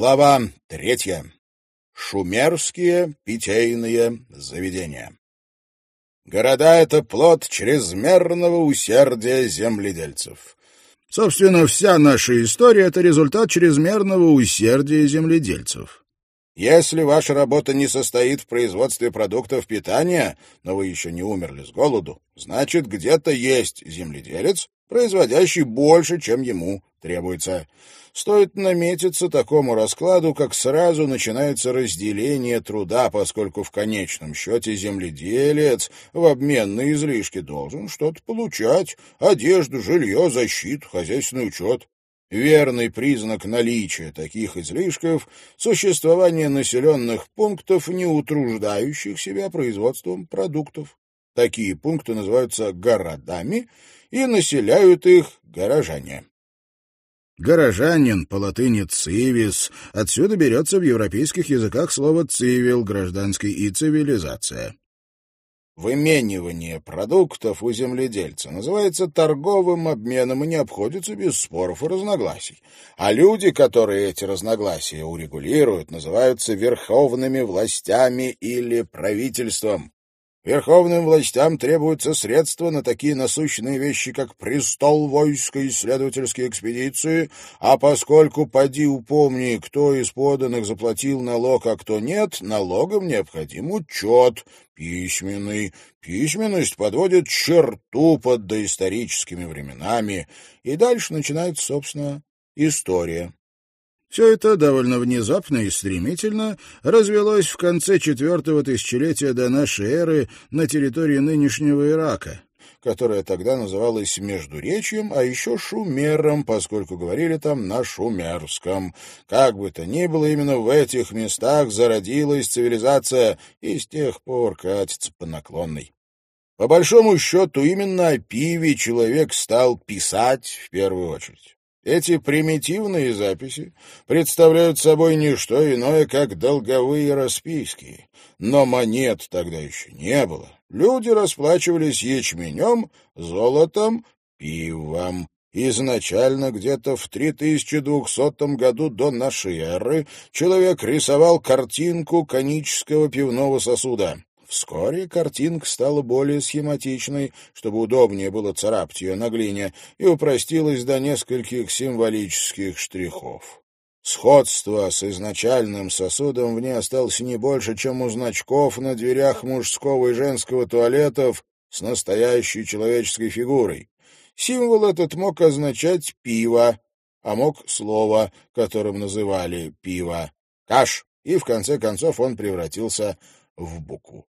Глава третья. Шумерские питейные заведения. Города — это плод чрезмерного усердия земледельцев. Собственно, вся наша история — это результат чрезмерного усердия земледельцев. Если ваша работа не состоит в производстве продуктов питания, но вы еще не умерли с голоду, значит, где-то есть земледелец, производящий больше, чем ему требуется. Стоит наметиться такому раскладу, как сразу начинается разделение труда, поскольку в конечном счете земледелец в обмен на излишки должен что-то получать — одежду, жилье, защиту, хозяйственный учет. Верный признак наличия таких излишков — существование населенных пунктов, не утруждающих себя производством продуктов. Такие пункты называются городами, и населяют их горожане. Горожанин по латыни «цивис», отсюда берется в европейских языках слово «цивил», гражданский и «цивилизация». Выменивание продуктов у земледельца называется торговым обменом и не обходится без споров и разногласий. А люди, которые эти разногласия урегулируют, называются верховными властями или правительством. Верховным властям требуются средства на такие насущные вещи, как престол войска и исследовательские экспедиции, а поскольку поди упомни, кто из поданных заплатил налог, а кто нет, налогам необходим учет письменный. Письменность подводит черту под доисторическими временами, и дальше начинается, собственно, история. Все это довольно внезапно и стремительно развелось в конце четвертого тысячелетия до нашей эры на территории нынешнего Ирака, которая тогда называлась Междуречьем, а еще Шумером, поскольку говорили там на шумерском. Как бы то ни было, именно в этих местах зародилась цивилизация и с тех пор катится по наклонной. По большому счету, именно о пиве человек стал писать в первую очередь. Эти примитивные записи представляют собой не что иное, как долговые расписки. Но монет тогда еще не было. Люди расплачивались ячменем, золотом, пивом. Изначально, где-то в 3200 году до нашей эры, человек рисовал картинку конического пивного сосуда. Вскоре картинка стала более схематичной, чтобы удобнее было царапать ее на глине, и упростилась до нескольких символических штрихов. Сходство с изначальным сосудом в ней осталось не больше, чем у значков на дверях мужского и женского туалетов с настоящей человеческой фигурой. Символ этот мог означать «пиво», а мог слово, которым называли «пиво» — «каш», и в конце концов он превратился в букву.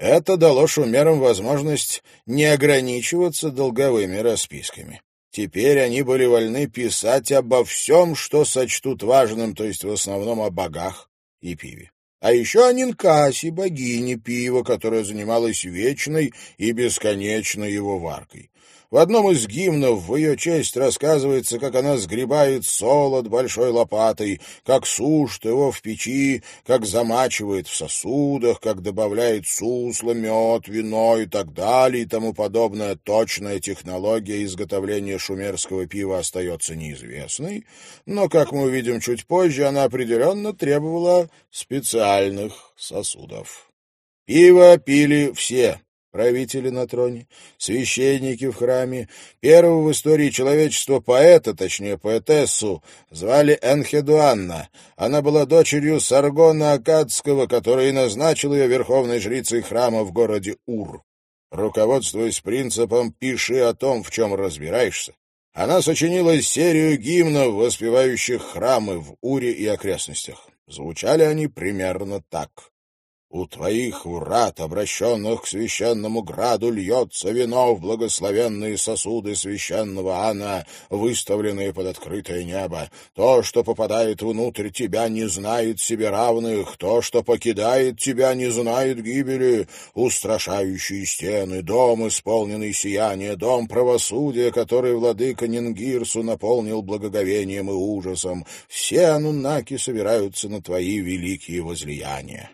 Это дало шумерам возможность не ограничиваться долговыми расписками. Теперь они были вольны писать обо всем, что сочтут важным, то есть в основном о богах и пиве. А еще о Нинкасе, богине пива, которая занималась вечной и бесконечной его варкой. В одном из гимнов в ее честь рассказывается, как она сгребает солод большой лопатой, как сушит его в печи, как замачивает в сосудах, как добавляет сусло, мед, вино и так далее и тому подобное. Точная технология изготовления шумерского пива остается неизвестной, но, как мы увидим чуть позже, она определенно требовала специальных сосудов. Пиво пили все, правители на троне, священники в храме, первого в истории человечества поэта, точнее поэтессу, звали Энхедуанна. Она была дочерью Саргона Акадского, который назначил ее верховной жрицей храма в городе Ур. Руководствуясь принципом «пиши о том, в чем разбираешься», она сочинила серию гимнов, воспевающих храмы в Уре и окрестностях. Звучали они примерно так. У твоих врат, обращенных к священному граду, льется вино в благословенные сосуды священного Анна, выставленные под открытое небо. То, что попадает внутрь тебя, не знает себе равных, то, что покидает тебя, не знает гибели. Устрашающие стены, дом, исполненный сияния, дом правосудия, который владыка Нингирсу наполнил благоговением и ужасом. Все ануннаки собираются на твои великие возлияния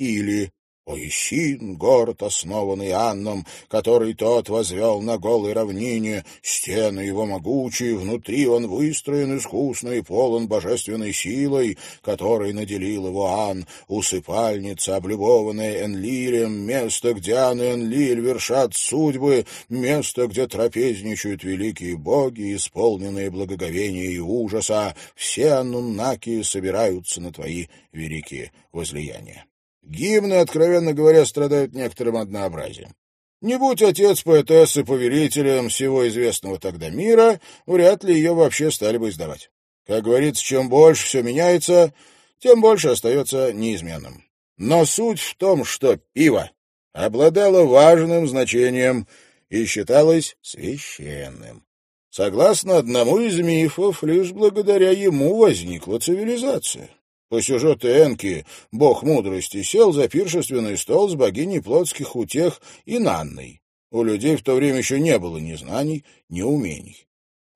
или Поясин, город, основанный Анном, который тот возвел на голой равнине, стены его могучие, внутри он выстроен искусно и полон божественной силой, которой наделил его Ан, усыпальница, облюбованная Энлилем, место, где Ан и Энлиль вершат судьбы, место, где трапезничают великие боги, исполненные благоговения и ужаса, все аннунаки собираются на твои великие возлияния. Гимны, откровенно говоря, страдают некоторым однообразием. Не будь отец поэтессы повелителем всего известного тогда мира, вряд ли ее вообще стали бы издавать. Как говорится, чем больше все меняется, тем больше остается неизменным. Но суть в том, что пиво обладало важным значением и считалось священным. Согласно одному из мифов, лишь благодаря ему возникла цивилизация. По сюжету Энки бог мудрости сел за пиршественный стол с богиней плотских утех и Нанной. У людей в то время еще не было ни знаний, ни умений.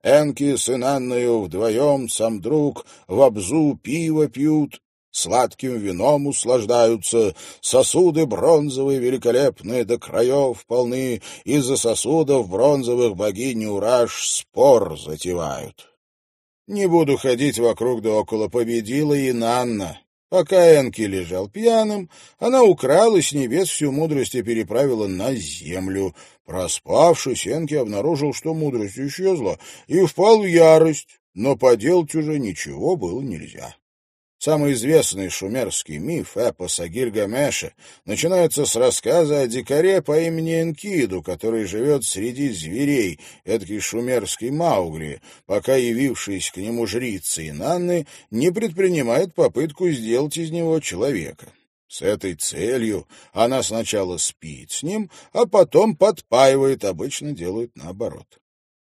Энки с Инанною вдвоем, сам друг, в обзу пиво пьют, сладким вином услаждаются, сосуды бронзовые великолепные до краев полны, из-за сосудов бронзовых богини Ураж спор затевают. Не буду ходить вокруг да около, победила и Нанна. Пока Энки лежал пьяным, она украла с небес всю мудрость и переправила на землю. Проспавшись, Энки обнаружил, что мудрость исчезла, и впал в ярость, но поделать уже ничего было нельзя. Самый известный шумерский миф, эпос о Гильгамеше, начинается с рассказа о дикаре по имени Энкиду, который живет среди зверей, эдакий шумерский Маугли, пока явившись к нему жрицы Инанны не предпринимает попытку сделать из него человека. С этой целью она сначала спит с ним, а потом подпаивает, обычно делают наоборот.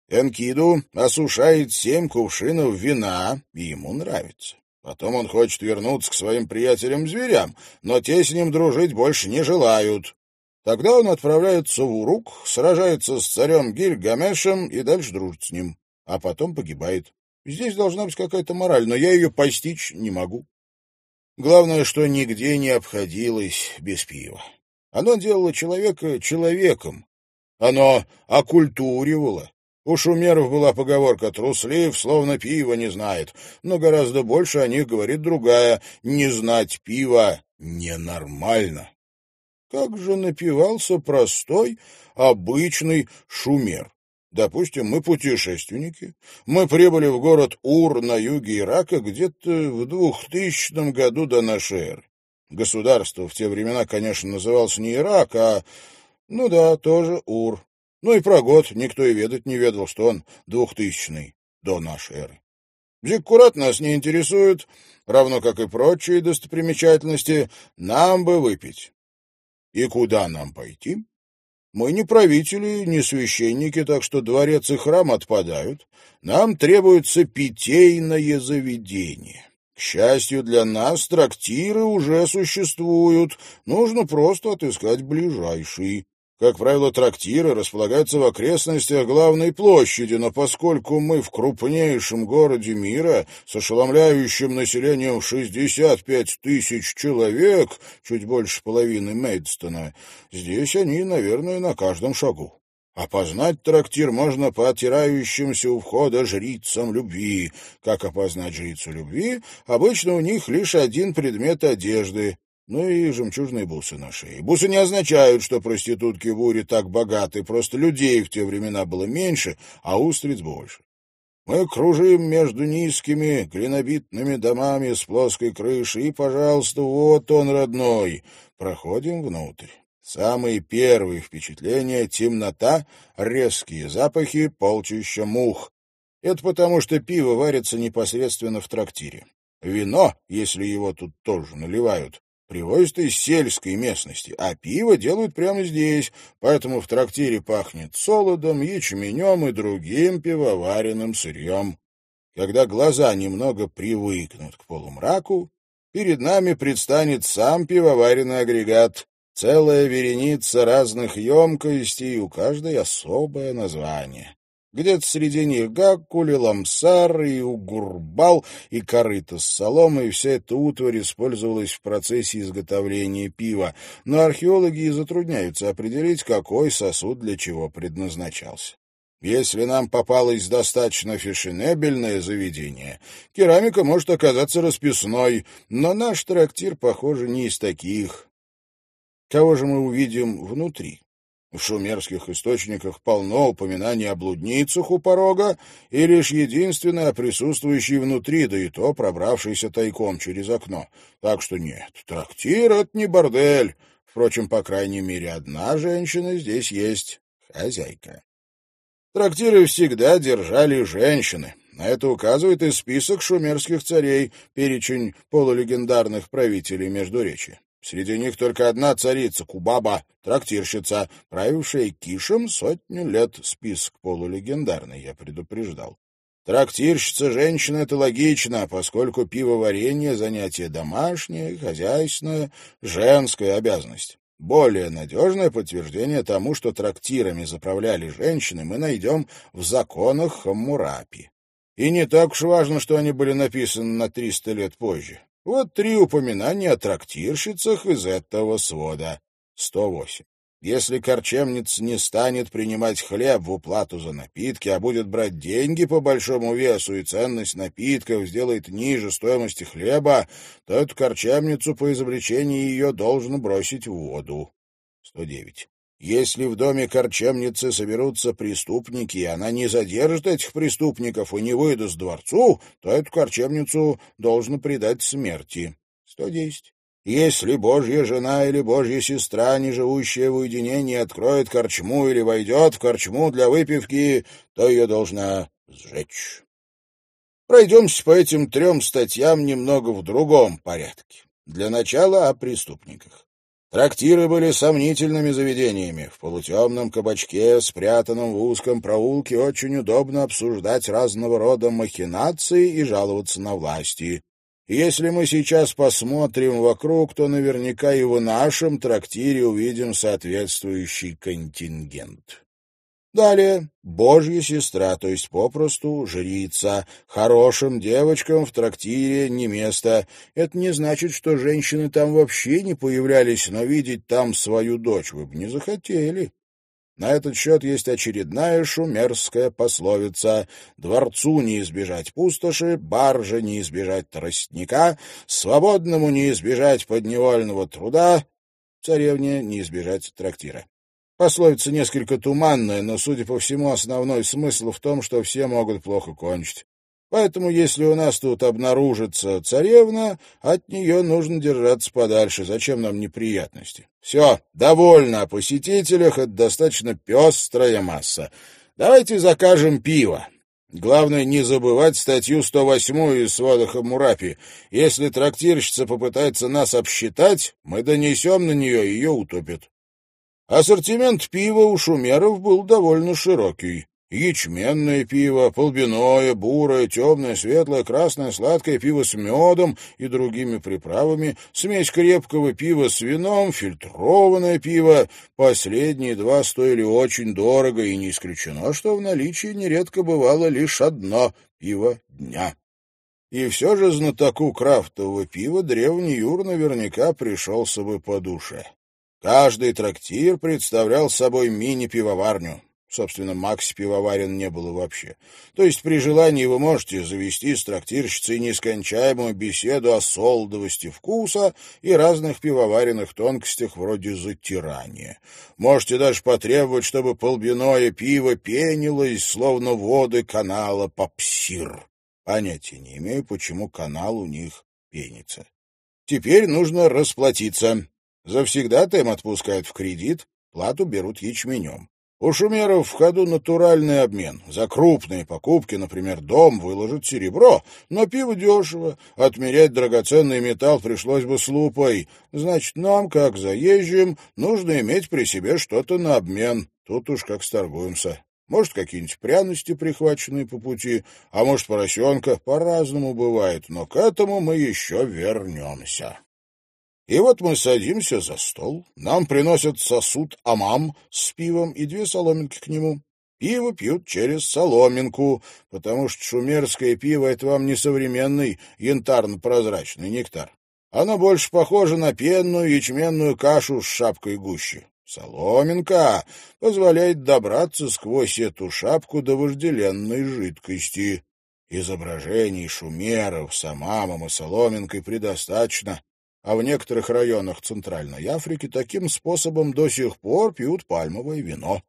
Энкиду осушает семь кувшинов вина, и ему нравится. Потом он хочет вернуться к своим приятелям-зверям, но те с ним дружить больше не желают. Тогда он отправляется в Урук, сражается с царем Гильгамешем и дальше дружит с ним, а потом погибает. Здесь должна быть какая-то мораль, но я ее постичь не могу. Главное, что нигде не обходилось без пива. Оно делало человека человеком. Оно окультуривало, у шумеров была поговорка «труслив, словно пиво не знает», но гораздо больше о них говорит другая «не знать пива ненормально». Как же напивался простой, обычный шумер? Допустим, мы путешественники. Мы прибыли в город Ур на юге Ирака где-то в двухтысячном году до нашей эры. Государство в те времена, конечно, называлось не Ирак, а, ну да, тоже Ур. Ну и про год никто и ведать не ведал, что он двухтысячный до нашей эры. Зиккурат нас не интересует, равно как и прочие достопримечательности. Нам бы выпить. И куда нам пойти? Мы не правители, не священники, так что дворец и храм отпадают. Нам требуется питейное заведение. К счастью для нас, трактиры уже существуют. Нужно просто отыскать ближайший. Как правило, трактиры располагаются в окрестностях главной площади, но поскольку мы в крупнейшем городе мира с ошеломляющим населением 65 тысяч человек, чуть больше половины Мейдстона, здесь они, наверное, на каждом шагу. Опознать трактир можно по отирающимся у входа жрицам любви. Как опознать жрицу любви? Обычно у них лишь один предмет одежды ну и жемчужные бусы на шее. Бусы не означают, что проститутки в Уре так богаты, просто людей в те времена было меньше, а устриц больше. Мы кружим между низкими глинобитными домами с плоской крышей, и, пожалуйста, вот он, родной. Проходим внутрь. Самые первые впечатления — темнота, резкие запахи, полчища мух. Это потому, что пиво варится непосредственно в трактире. Вино, если его тут тоже наливают, привозят из сельской местности, а пиво делают прямо здесь, поэтому в трактире пахнет солодом, ячменем и другим пивоваренным сырьем. Когда глаза немного привыкнут к полумраку, перед нами предстанет сам пивоваренный агрегат, целая вереница разных емкостей, у каждой особое название. Где-то среди них Гаккули, Ламсар и Угурбал, и корыто с соломой, и вся эта утварь использовалась в процессе изготовления пива, но археологи и затрудняются определить, какой сосуд для чего предназначался. Если нам попалось достаточно фешенебельное заведение, керамика может оказаться расписной, но наш трактир, похоже, не из таких. Кого же мы увидим внутри? В шумерских источниках полно упоминаний о блудницах у порога, и лишь единственное о присутствующей внутри, да и то пробравшейся тайком через окно. Так что нет, трактир — это не бордель. Впрочем, по крайней мере, одна женщина здесь есть — хозяйка. Трактиры всегда держали женщины. На это указывает и список шумерских царей, перечень полулегендарных правителей Междуречия. Среди них только одна царица, Кубаба, трактирщица, правившая Кишем сотню лет. Список полулегендарный, я предупреждал. Трактирщица женщина — это логично, поскольку пивоварение — занятие домашнее, хозяйственное, женская обязанность. Более надежное подтверждение тому, что трактирами заправляли женщины, мы найдем в законах Хаммурапи. И не так уж важно, что они были написаны на 300 лет позже. Вот три упоминания о трактирщицах из этого свода. 108. Если корчемниц не станет принимать хлеб в уплату за напитки, а будет брать деньги по большому весу и ценность напитков сделает ниже стоимости хлеба, то эту корчемницу по изобретении ее должен бросить в воду. 109. Если в доме корчемницы соберутся преступники, и она не задержит этих преступников и не выдаст дворцу, то эту корчемницу должно предать смерти. 110. Если Божья жена или Божья сестра, не живущая в уединении, откроет корчму или войдет в корчму для выпивки, то ее должна сжечь. Пройдемся по этим трем статьям немного в другом порядке. Для начала о преступниках. Трактиры были сомнительными заведениями. В полутемном кабачке, спрятанном в узком проулке, очень удобно обсуждать разного рода махинации и жаловаться на власти. Если мы сейчас посмотрим вокруг, то наверняка и в нашем трактире увидим соответствующий контингент. Далее, божья сестра, то есть попросту жрица. Хорошим девочкам в трактире не место. Это не значит, что женщины там вообще не появлялись, но видеть там свою дочь вы бы не захотели. На этот счет есть очередная шумерская пословица «Дворцу не избежать пустоши, барже не избежать тростника, свободному не избежать подневольного труда, царевне не избежать трактира». Пословица несколько туманная, но, судя по всему, основной смысл в том, что все могут плохо кончить. Поэтому, если у нас тут обнаружится царевна, от нее нужно держаться подальше. Зачем нам неприятности? Все, довольно о посетителях, это достаточно пестрая масса. Давайте закажем пиво. Главное, не забывать статью 108 из свода Хамурапи. Если трактирщица попытается нас обсчитать, мы донесем на нее, ее утопят. Ассортимент пива у шумеров был довольно широкий. Ячменное пиво, полбяное, бурое, темное, светлое, красное, сладкое пиво с медом и другими приправами, смесь крепкого пива с вином, фильтрованное пиво. Последние два стоили очень дорого, и не исключено, что в наличии нередко бывало лишь одно пиво дня. И все же знатоку крафтового пива древний Юр наверняка пришелся бы по душе. Каждый трактир представлял собой мини-пивоварню. Собственно, Макс пивоварен не было вообще. То есть при желании вы можете завести с трактирщицей нескончаемую беседу о солдовости вкуса и разных пивоваренных тонкостях вроде затирания. Можете даже потребовать, чтобы полбяное пиво пенилось, словно воды канала Попсир. Понятия не имею, почему канал у них пенится. Теперь нужно расплатиться. Завсегда-то им отпускают в кредит, плату берут ячменем. У шумеров в ходу натуральный обмен. За крупные покупки, например, дом выложат серебро, но пиво дешево. Отмерять драгоценный металл пришлось бы с лупой. Значит, нам, как заезжим, нужно иметь при себе что-то на обмен. Тут уж как сторгуемся. Может, какие-нибудь пряности, прихваченные по пути, а может, поросенка. По-разному бывает, но к этому мы еще вернемся. И вот мы садимся за стол, нам приносят сосуд амам с пивом и две соломинки к нему. Пиво пьют через соломинку, потому что шумерское пиво — это вам не современный янтарно-прозрачный нектар. Оно больше похоже на пенную ячменную кашу с шапкой гущи. Соломинка позволяет добраться сквозь эту шапку до вожделенной жидкости. Изображений шумеров с амамом и соломинкой предостаточно, а в некоторых районах Центральной Африки таким способом до сих пор пьют пальмовое вино.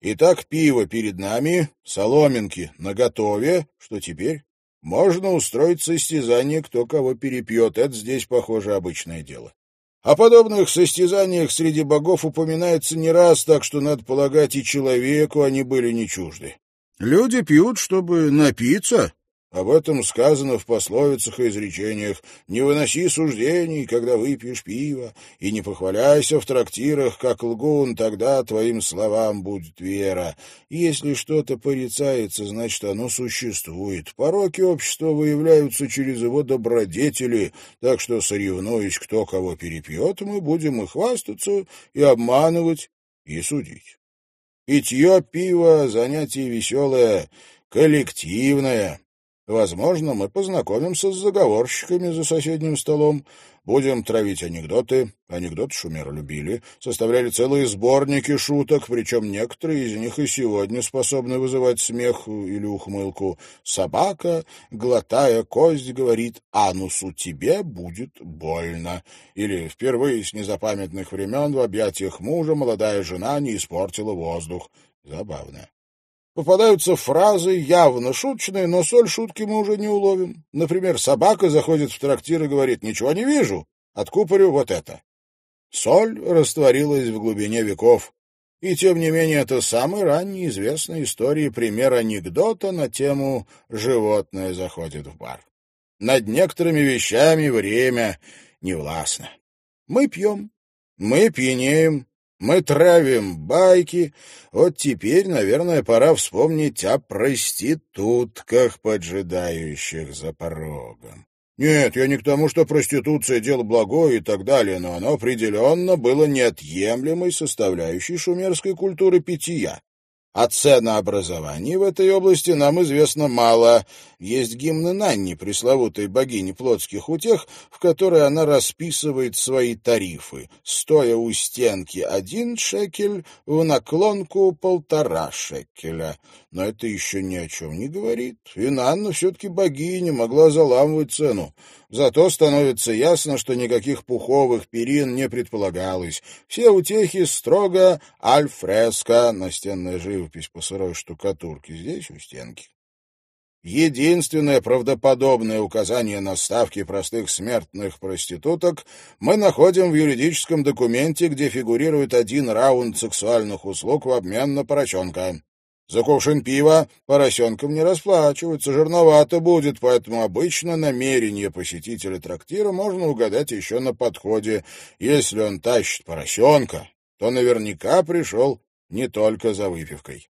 Итак, пиво перед нами, соломинки наготове, что теперь? Можно устроить состязание, кто кого перепьет, это здесь, похоже, обычное дело. О подобных состязаниях среди богов упоминается не раз, так что, надо полагать, и человеку они были не чужды. Люди пьют, чтобы напиться. Об этом сказано в пословицах и изречениях. Не выноси суждений, когда выпьешь пиво, и не похваляйся в трактирах, как лгун, тогда твоим словам будет вера. Если что-то порицается, значит, оно существует. Пороки общества выявляются через его добродетели, так что, соревнуясь, кто кого перепьет, мы будем и хвастаться, и обманывать, и судить. Питье пива — занятие веселое, коллективное. Возможно, мы познакомимся с заговорщиками за соседним столом, будем травить анекдоты. Анекдоты Шумера любили, составляли целые сборники шуток, причем некоторые из них и сегодня способны вызывать смех или ухмылку. Собака, глотая кость, говорит «Анусу тебе будет больно». Или впервые с незапамятных времен в объятиях мужа молодая жена не испортила воздух. Забавно. Попадаются фразы явно шуточные, но соль шутки мы уже не уловим. Например, собака заходит в трактир и говорит «Ничего не вижу, откупорю вот это». Соль растворилась в глубине веков. И тем не менее, это самый ранний известный истории пример анекдота на тему «Животное заходит в бар». Над некоторыми вещами время не властно. Мы пьем, мы пьянеем, мы травим байки. Вот теперь, наверное, пора вспомнить о проститутках, поджидающих за порогом. Нет, я не к тому, что проституция — дело благое и так далее, но оно определенно было неотъемлемой составляющей шумерской культуры питья. О ценообразовании в этой области нам известно мало. Есть гимны Нанни, пресловутой богини плотских утех, в которой она расписывает свои тарифы. Стоя у стенки один шекель, в наклонку полтора шекеля. Но это еще ни о чем не говорит. И Нанна все-таки богиня, могла заламывать цену. Зато становится ясно, что никаких пуховых перин не предполагалось. Все утехи строго альфреско, настенная живопись по сырой штукатурке, здесь у стенки. Единственное правдоподобное указание на ставки простых смертных проституток мы находим в юридическом документе, где фигурирует один раунд сексуальных услуг в обмен на поросенка. За кувшин пива поросенком не расплачиваются, жирновато будет, поэтому обычно намерение посетителя трактира можно угадать еще на подходе. Если он тащит поросенка, то наверняка пришел не только за выпивкой.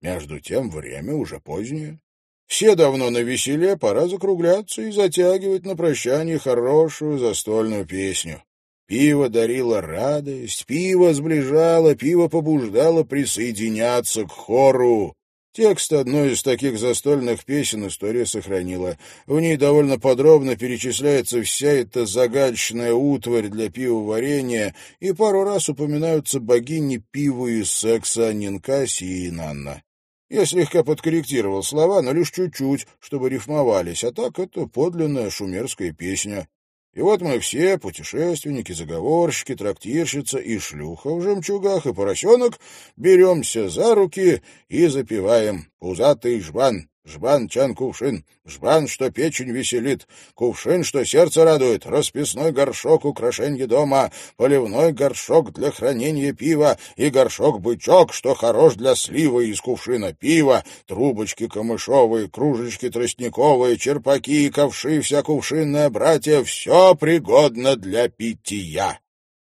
Между тем время уже позднее. Все давно на веселе, пора закругляться и затягивать на прощание хорошую застольную песню. Пиво дарило радость, пиво сближало, пиво побуждало присоединяться к хору. Текст одной из таких застольных песен история сохранила. В ней довольно подробно перечисляется вся эта загадочная утварь для пивоварения, и пару раз упоминаются богини пива и секса Нинкаси и Нанна. Я слегка подкорректировал слова, но лишь чуть-чуть, чтобы рифмовались, а так это подлинная шумерская песня. И вот мы все, путешественники, заговорщики, трактирщица и шлюха в жемчугах и поросенок, беремся за руки и запиваем «Пузатый жбан». Жбан чан кувшин, жбан, что печень веселит, кувшин, что сердце радует, расписной горшок украшенье дома, поливной горшок для хранения пива. И горшок-бычок, что хорош для слива из кувшина пива, трубочки камышовые, кружечки тростниковые, черпаки и ковши, вся кувшинная братья, все пригодно для питья.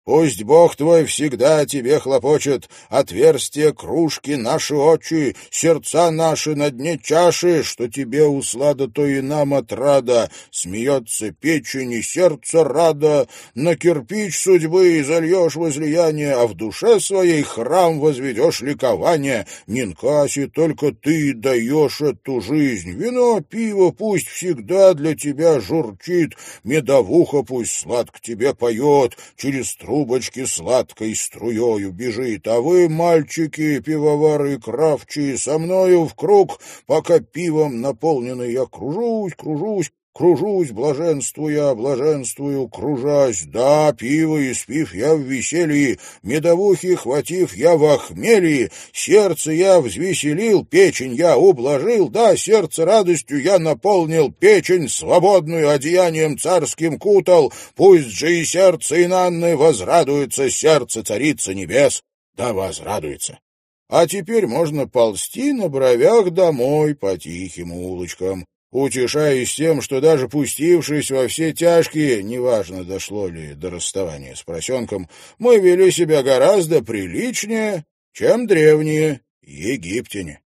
Пусть Бог твой всегда тебе хлопочет, отверстия кружки наши очи, сердца наши на дне чаши, что тебе услада, то и нам отрада, смеется печень и сердце рада, на кирпич судьбы зальешь возлияние, а в душе своей храм возведешь ликование. Нинкаси, только ты даешь эту жизнь, вино, пиво пусть всегда для тебя журчит, медовуха пусть сладко тебе поет, через трубу трубочки сладкой струёю бежит, а вы, мальчики, пивовары и кравчи, со мною в круг, пока пивом наполненный я кружусь, кружусь, Кружусь, блаженствуя, блаженствую, кружась. Да, пиво испив я в веселье, медовухи хватив я в охмелье, сердце я взвеселил, печень я ублажил, да, сердце радостью я наполнил, печень свободную одеянием царским кутал, пусть же и сердце Инанны возрадуется, сердце царицы небес, да возрадуется. А теперь можно ползти на бровях домой по тихим улочкам утешаясь тем, что даже пустившись во все тяжкие, неважно, дошло ли до расставания с поросенком, мы вели себя гораздо приличнее, чем древние египтяне.